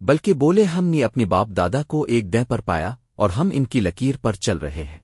بلکہ بولے ہم نے اپنے باپ دادا کو ایک دہ پر پایا اور ہم ان کی لکیر پر چل رہے ہیں۔